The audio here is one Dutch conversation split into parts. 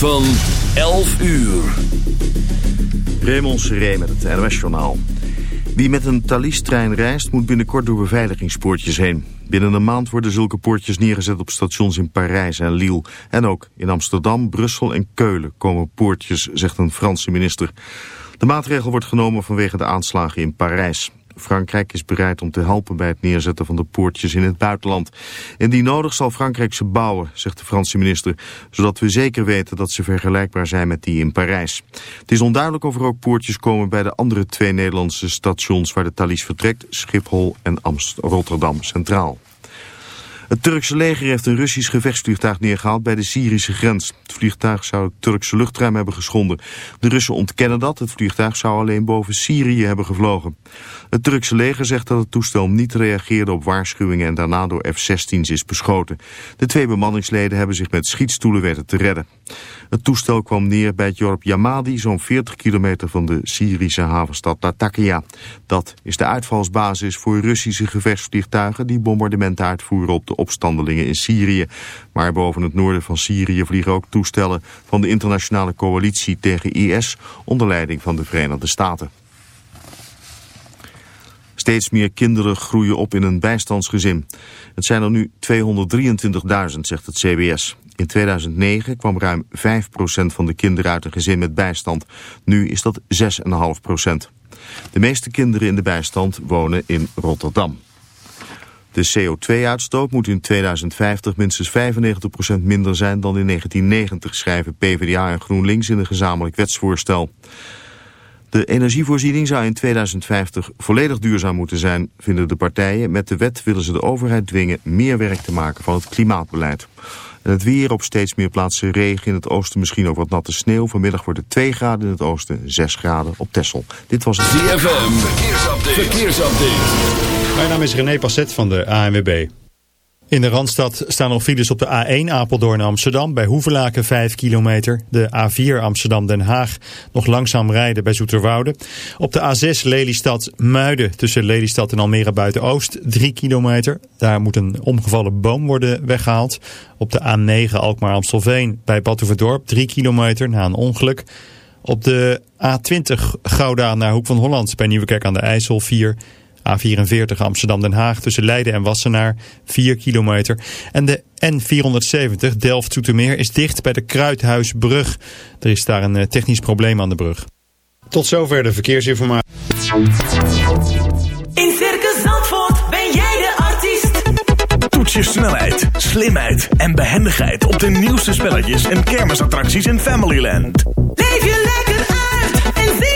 Van 11 uur. Raymond Seré met het NOS-journaal. Wie met een Thalys-trein reist moet binnenkort door beveiligingspoortjes heen. Binnen een maand worden zulke poortjes neergezet op stations in Parijs en Lille. En ook in Amsterdam, Brussel en Keulen komen poortjes, zegt een Franse minister. De maatregel wordt genomen vanwege de aanslagen in Parijs. Frankrijk is bereid om te helpen bij het neerzetten van de poortjes in het buitenland. Indien nodig zal Frankrijk ze bouwen, zegt de Franse minister, zodat we zeker weten dat ze vergelijkbaar zijn met die in Parijs. Het is onduidelijk of er ook poortjes komen bij de andere twee Nederlandse stations waar de Thalys vertrekt, Schiphol en Rotterdam Centraal. Het Turkse leger heeft een Russisch gevechtsvliegtuig neergehaald bij de Syrische grens. Het vliegtuig zou het Turkse luchtruim hebben geschonden. De Russen ontkennen dat. Het vliegtuig zou alleen boven Syrië hebben gevlogen. Het Turkse leger zegt dat het toestel niet reageerde op waarschuwingen en daarna door F-16's is beschoten. De twee bemanningsleden hebben zich met schietstoelen weten te redden. Het toestel kwam neer bij het dorp Yamadi, zo'n 40 kilometer van de Syrische havenstad Latakia. Dat is de uitvalsbasis voor Russische gevechtsvliegtuigen die bombardementen uitvoeren op de opstandelingen in Syrië. Maar boven het noorden van Syrië vliegen ook toestellen van de internationale coalitie tegen IS onder leiding van de Verenigde Staten. Steeds meer kinderen groeien op in een bijstandsgezin. Het zijn er nu 223.000, zegt het CBS. In 2009 kwam ruim 5% van de kinderen uit een gezin met bijstand. Nu is dat 6,5%. De meeste kinderen in de bijstand wonen in Rotterdam. De CO2-uitstoot moet in 2050 minstens 95% minder zijn dan in 1990, schrijven PvdA en GroenLinks in een gezamenlijk wetsvoorstel. De energievoorziening zou in 2050 volledig duurzaam moeten zijn, vinden de partijen. Met de wet willen ze de overheid dwingen meer werk te maken van het klimaatbeleid. En het weer op steeds meer plaatsen regen. In het oosten misschien ook wat natte sneeuw. Vanmiddag wordt het 2 graden in het oosten, 6 graden op Texel. Dit was het ZFM. Verkeersupdate. Verkeersupdate. Mijn naam is René Passet van de ANWB. In de Randstad staan nog files op de A1 Apeldoorn Amsterdam bij Hoevelaken 5 kilometer. De A4 Amsterdam Den Haag nog langzaam rijden bij Zoeterwoude. Op de A6 Lelystad Muiden tussen Lelystad en Almere buiten Oost 3 kilometer. Daar moet een omgevallen boom worden weggehaald. Op de A9 Alkmaar Amstelveen bij Badhoevedorp 3 kilometer na een ongeluk. Op de A20 Gouda naar Hoek van Holland bij Nieuwekerk aan de IJssel 4 A44 Amsterdam-Den Haag tussen Leiden en Wassenaar 4 kilometer. En de N470 Delft-Zoetermeer is dicht bij de Kruidhuisbrug. Er is daar een eh, technisch probleem aan de brug. Tot zover de verkeersinformatie. In Circus Zandvoort ben jij de artiest. Toets je snelheid, slimheid en behendigheid op de nieuwste spelletjes en kermisattracties in Familyland. Leef je lekker uit en zie.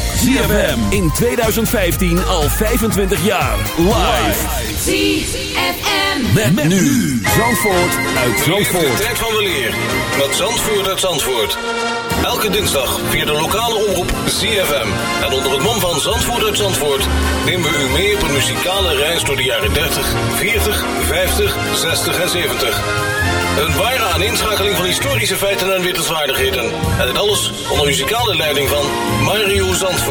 ZFM in 2015 al 25 jaar. Live. ZFM. Met, met nu. Zandvoort uit De Zandvoort. tijd van weleer. Met Zandvoort uit Zandvoort. Elke dinsdag via de lokale omroep ZFM. En onder het mom van Zandvoort uit Zandvoort... nemen we u mee op een muzikale reis door de jaren 30, 40, 50, 60 en 70. Een ware aaninschakeling van historische feiten en wittelswaardigheden. En dit alles onder muzikale leiding van Mario Zandvoort.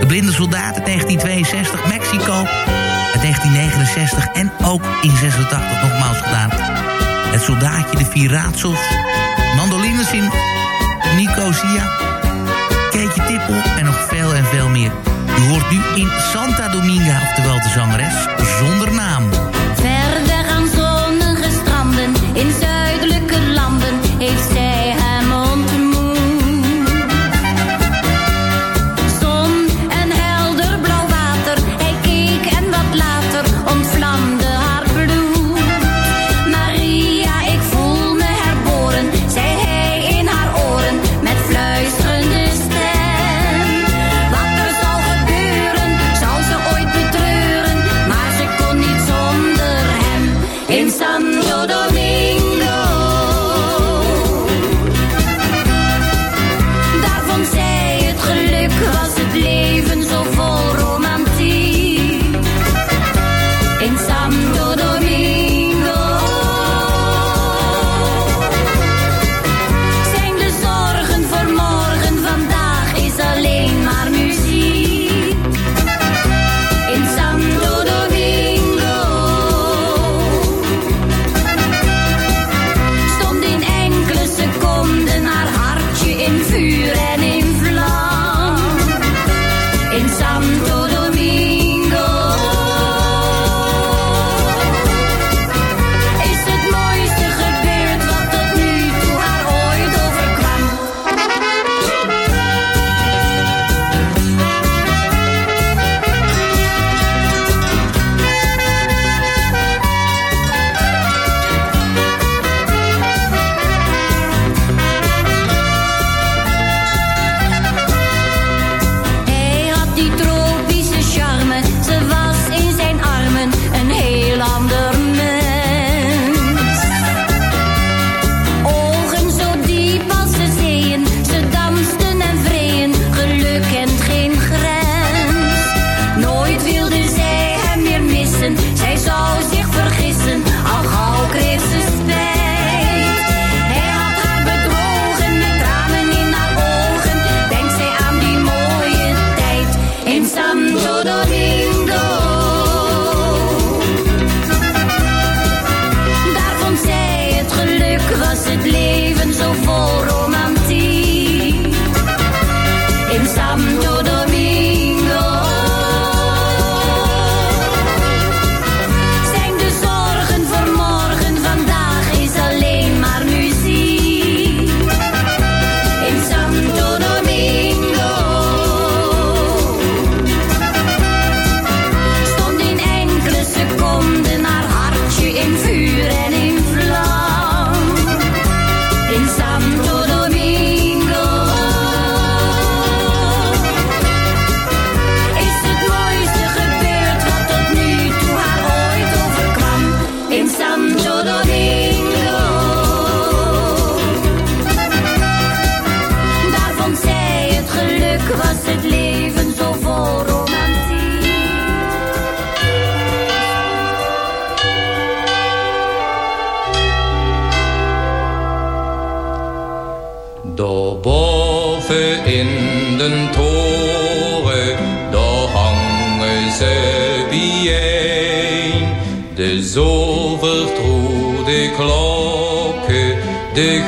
De blinde soldaat uit 1962. Mexico uit 1969. En ook in 86 nogmaals gedaan. Het soldaatje, de vier raadsels. Mandolines in Nicosia. Keetje Tippel en nog veel en veel meer. U hoort nu in Santa Dominga, oftewel de zangeres, zonder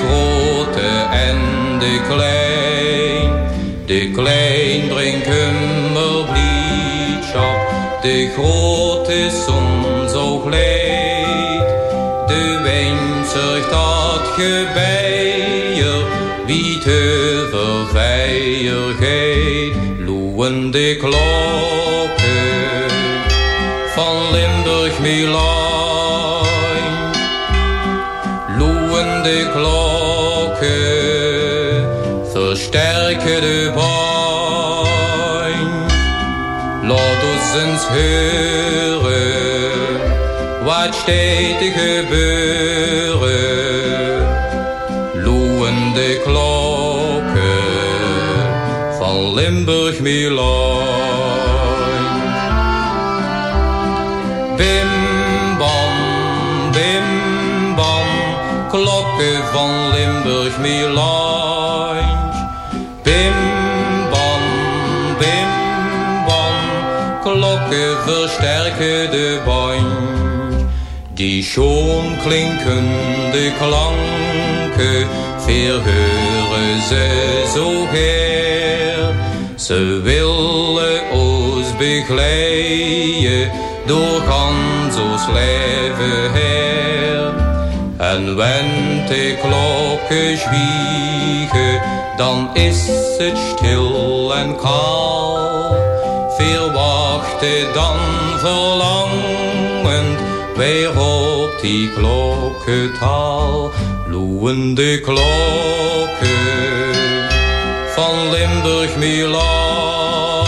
grote en de klein. De klein brengt hummerbliedschap, de grote zon zo gleed. De wijn zorgt dat gebeier, wie te verveiligheid. Loeien de klokken van Limburg Milaan. De pijn. Laat ons eens horen, wat steeds te gebeuren. Loeien de klokken van Limburg Milaan. Bim bam, bim bam, klokken van Limburg Milaan. Klokken versterken de band. Die schoon klinkende klanken verheuren ze zo her. Ze willen ons begeleiden door gans ons leven her. En wenn de klokken zwiegen, dan is het stil en kaal. Veel wachten dan verlangend, weer op die klokkentaal. Loeien de klokken van Limburg Milaan.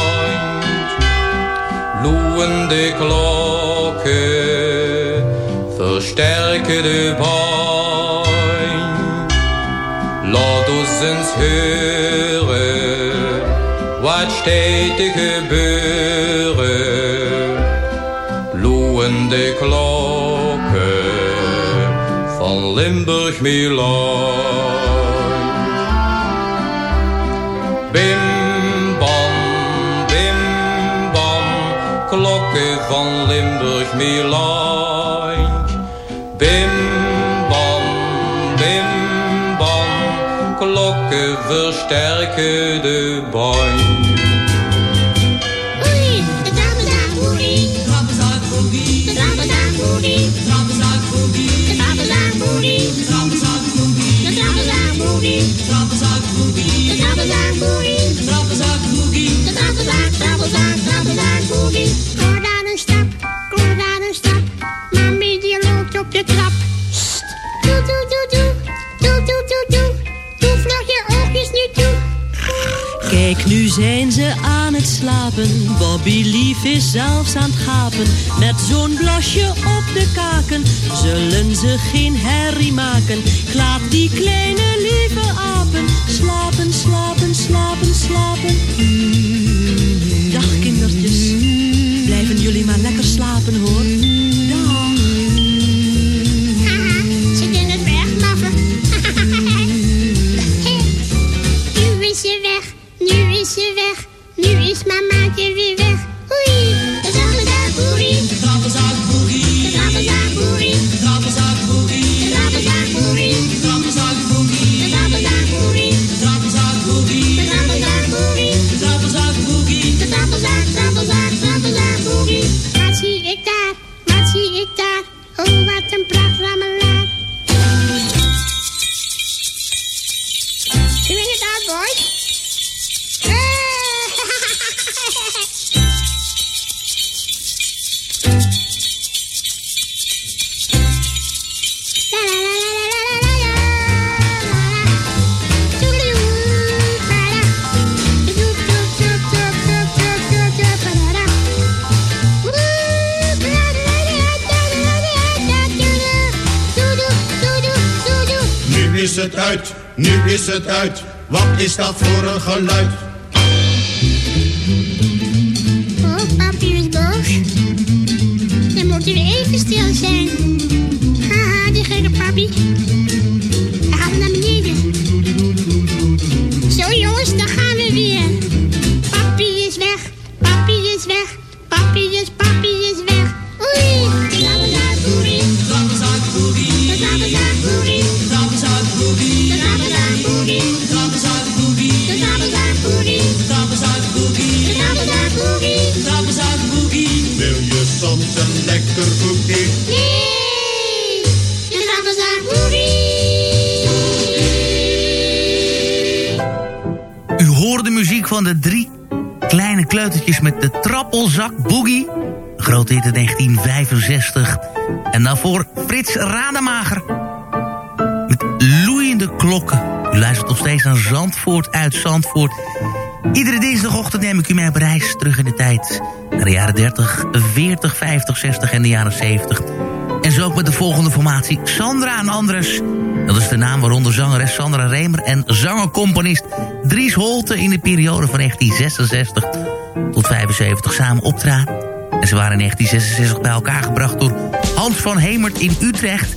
Loeien de klokken, versterken de pijn. Laat ons eens horen, wat steeds te gebeuren. Loeien de klokken van Limburg Milaan. Bim bam, bim bam, klokken van Limburg Milaan. Bim bam, bim bam, klokken versterken de band. Trappenzak boogie. De trappenzak boogie. De trappenzak, trappenzak, trappenzak boogie. Kom daar een stap, kom daar een stap. Mami die loopt op de trap. Sst. Doe, doe, doe, doe. Doe, doe, doe, doe. Doe vlug je oogjes niet toe. Kijk, nu zijn ze aan het slapen. Bobby Lief is zelfs aan het gapen. Met zo'n blasje op de kaken zullen ze geen herrie maken. Ik laat die kleine lieve apen slapen, slapen, slapen, slapen. Dag kindertjes, blijven jullie maar lekker slapen hoor. uit. Wat is dat voor een geluid? Uit Zandvoort. Iedere dinsdagochtend neem ik u mee op reis terug in de tijd. Naar de jaren 30, 40, 50, 60 en de jaren 70. En zo ook met de volgende formatie. Sandra en Andres. Dat is de naam waaronder zangeres Sandra Remer en zanger-componist Dries Holte... in de periode van 1966 tot 75 samen optraden. En ze waren in 1966 bij elkaar gebracht door Hans van Hemert in Utrecht...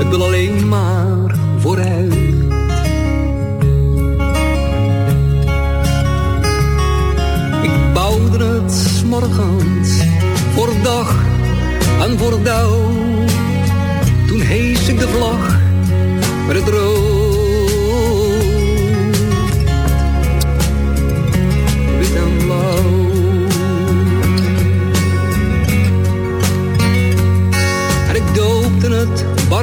Ik wil alleen maar vooruit. Ik bouwde het morgens voor dag en voor dauw. Toen hees ik de vlag met het rood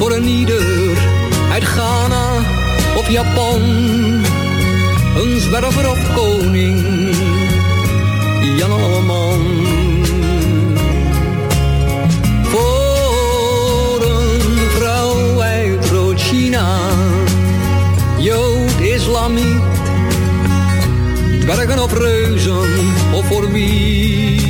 Voor een ieder uit Ghana of Japan. Een zwerver of koning, Jan Alleman. Voor een vrouw uit Rood-China, Jood, Islamiet. Dwergen of reuzen, of voor wie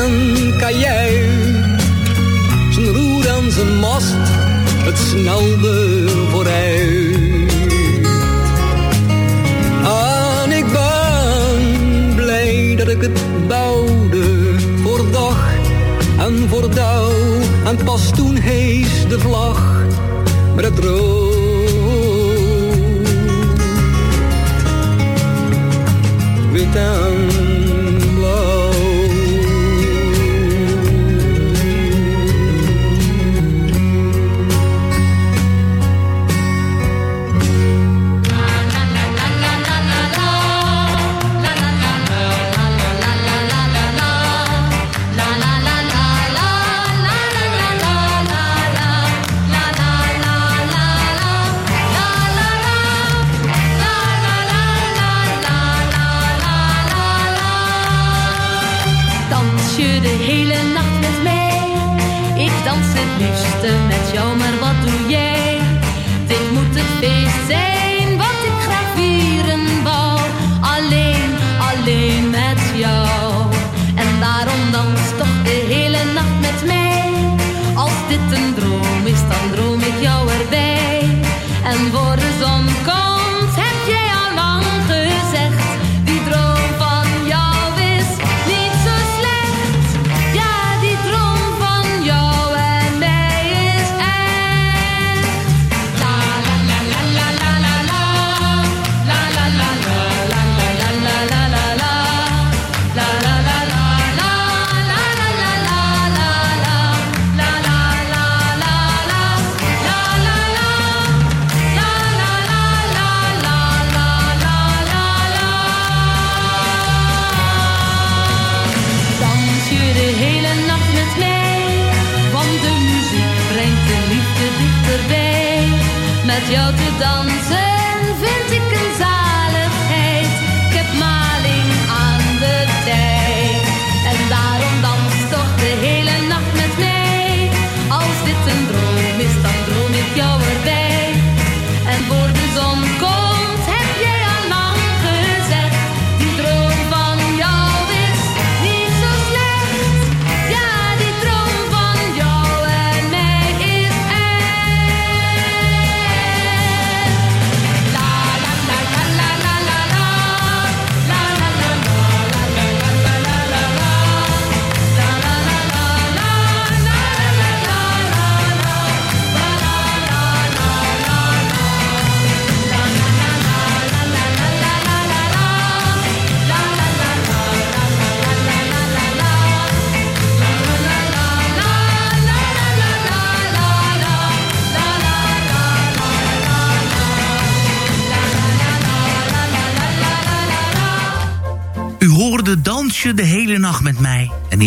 en kajuit, zijn roer en zijn mast, het snelde vooruit. En ik ben blij dat ik het bouwde voor dag en voor dauw. En pas toen hees de vlag met het rood. Show my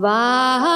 वह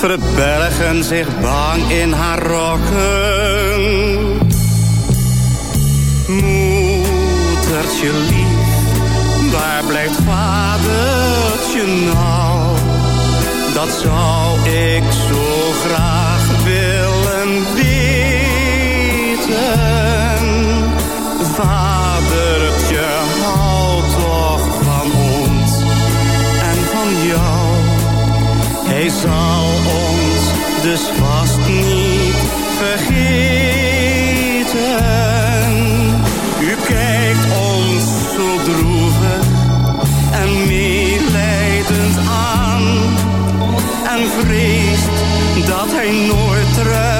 Verbergen zich bang in haar rokken. Moedertje lief, waar blijft vadertje nou? Dat zou ik zo graag willen weten. Vadertje, hou toch van ons en van jou. Hij zal dus vast niet vergeten. U kijkt ons zo droevig en meelijdend aan en vreest dat hij nooit terug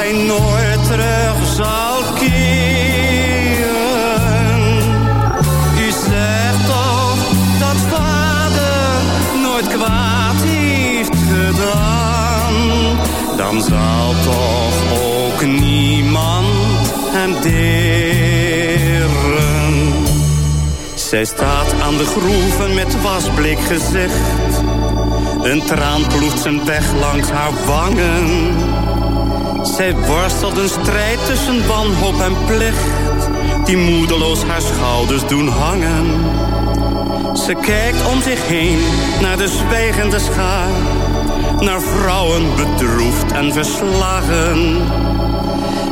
hij nooit terug zal keren. U zegt toch dat vader nooit kwaad heeft gedaan. Dan zal toch ook niemand hem deren. Zij staat aan de groeven met wasblik gezicht. Een traan ploegt zijn weg langs haar wangen. Zij worstelt een strijd tussen wanhoop en plicht. Die moedeloos haar schouders doen hangen. Ze kijkt om zich heen naar de zwijgende schaar. Naar vrouwen bedroefd en verslagen.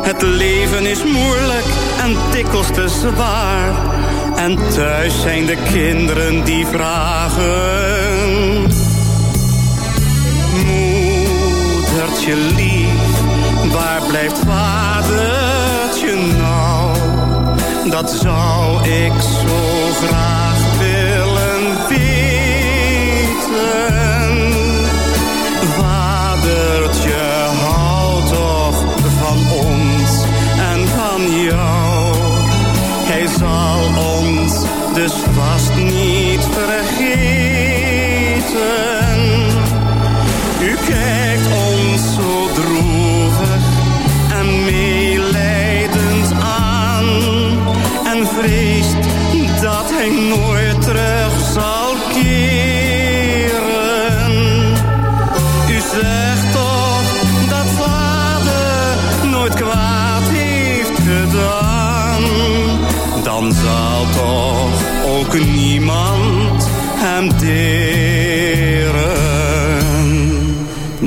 Het leven is moeilijk en dikwijls te zwaar. En thuis zijn de kinderen die vragen. Dat zou ik zo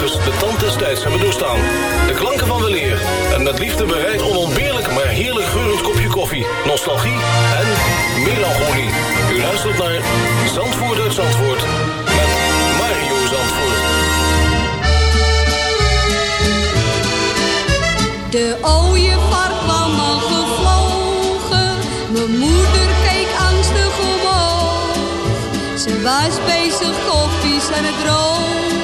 de tand des tijds hebben doorstaan. De klanken van weleer en met liefde bereid onontbeerlijk maar heerlijk geurend kopje koffie, nostalgie en melancholie. U luistert naar Zandvoort uit Zandvoort met Mario Zandvoort. De ooievaar kwam al gevlogen, mijn moeder keek angstig omhoog. Ze was bezig koffies aan het drogen,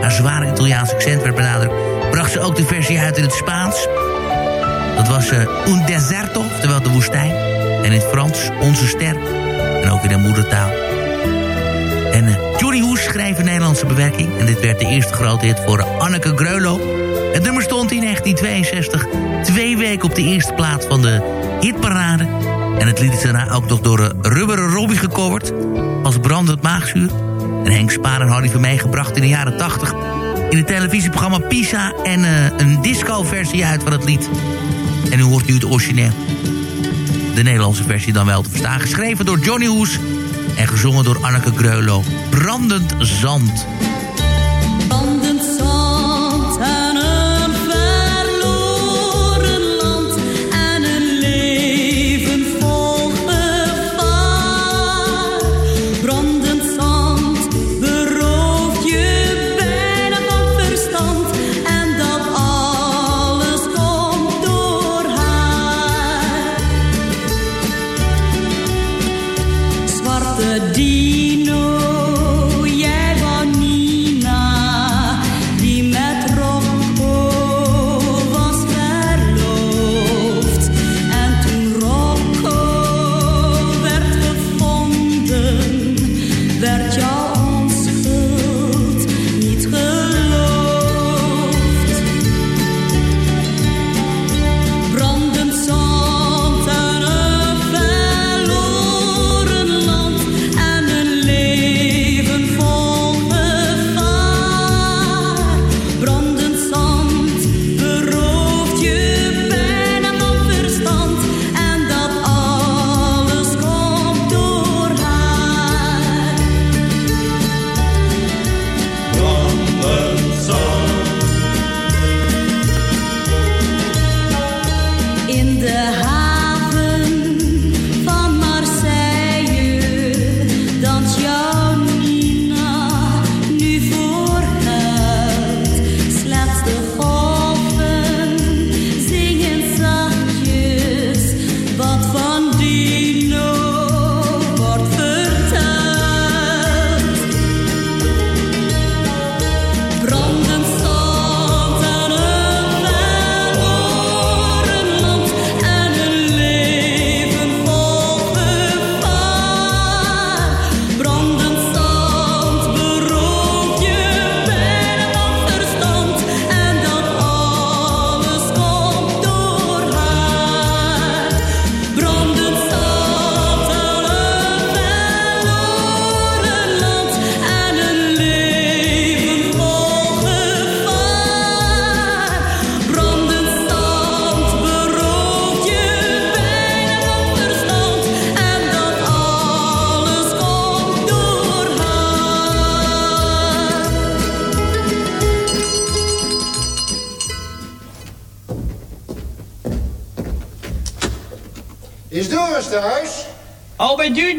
haar zware Italiaanse accent werd benadrukt... bracht ze ook de versie uit in het Spaans. Dat was eh Un Deserto, oftewel de woestijn. En in het Frans Onze Ster. En ook in de moedertaal. En eh, Johnny Hoes schreef een Nederlandse bewerking. En dit werd de eerste grote hit voor Anneke Greulow. Het nummer stond in 1962 twee weken op de eerste plaats van de hitparade. En het lied is daarna ook nog door uh, Rubberen Robbie gecoverd. Als brandend maagzuur. En Henk Spaar en Harry van meegebracht in de jaren 80. In het televisieprogramma Pisa. En uh, een disco-versie uit van het lied. En u hoort nu het origineel. De Nederlandse versie dan wel te verstaan. Geschreven door Johnny Hoes. En gezongen door Anneke Greulow. Brandend Zand.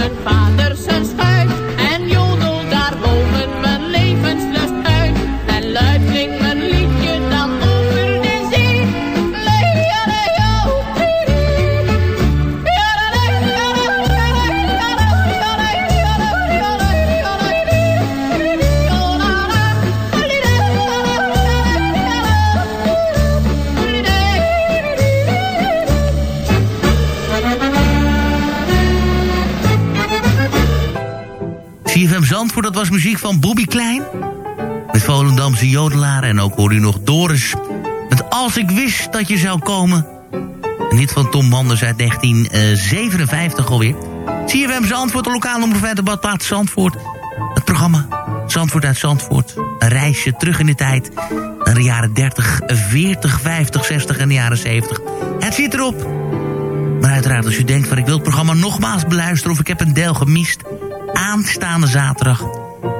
Mast van was muziek van Bobby Klein. Met Volendamse Jodelaar. En ook hoor u nog Doris. Met Als ik wist dat je zou komen. En dit van Tom Manders uit 1957 eh, alweer. Zie je CFM Zandvoort, de lokale omroep de badplaats Zandvoort. Het programma Zandvoort uit Zandvoort. Een reisje terug in de tijd. Naar de jaren 30, 40, 50, 60 en de jaren 70. Het zit erop. Maar uiteraard als u denkt van ik wil het programma nogmaals beluisteren... of ik heb een deel gemist... aanstaande zaterdag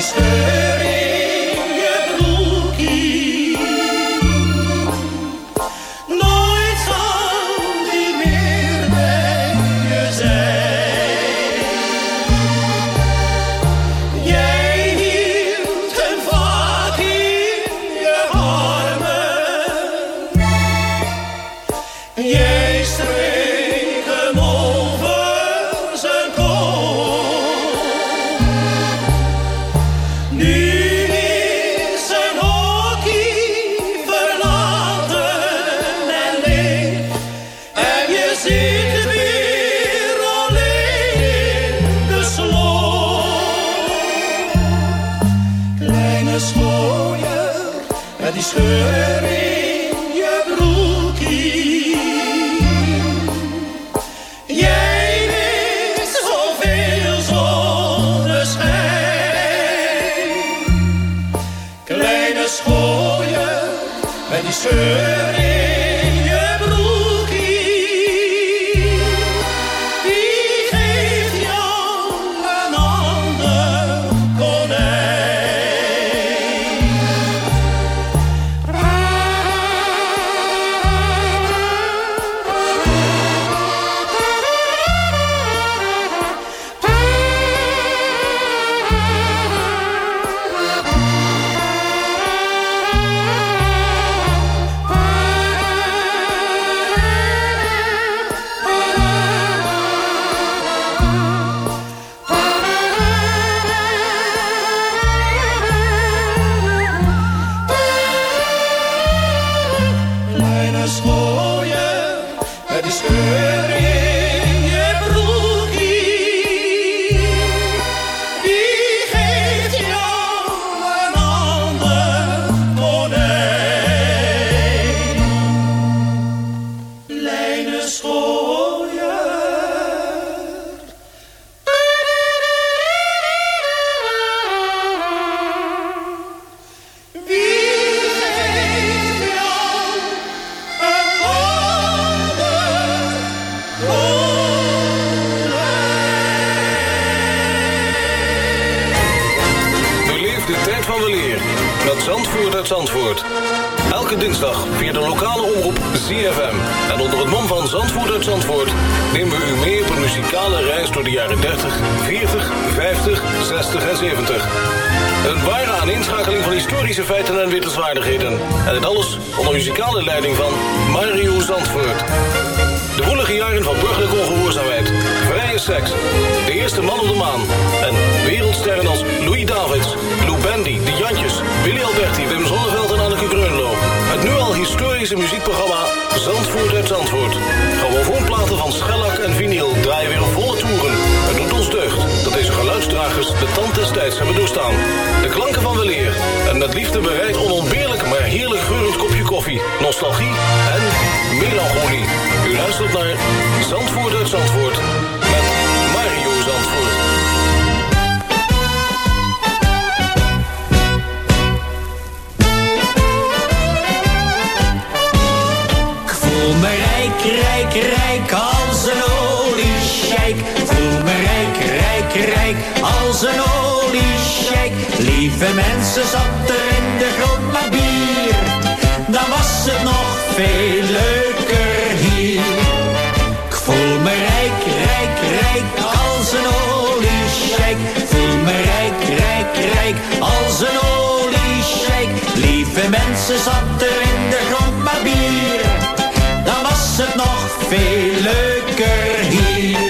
die als een oliescheik Lieve mensen, zat er in de grond maar bier. Dan was het nog veel leuker hier. Ik voel me rijk, rijk, rijk als een oliescheik. Voel me rijk, rijk, rijk als een oliescheik. Lieve mensen, zat er in de grond maar bier. Dan was het nog veel leuker hier.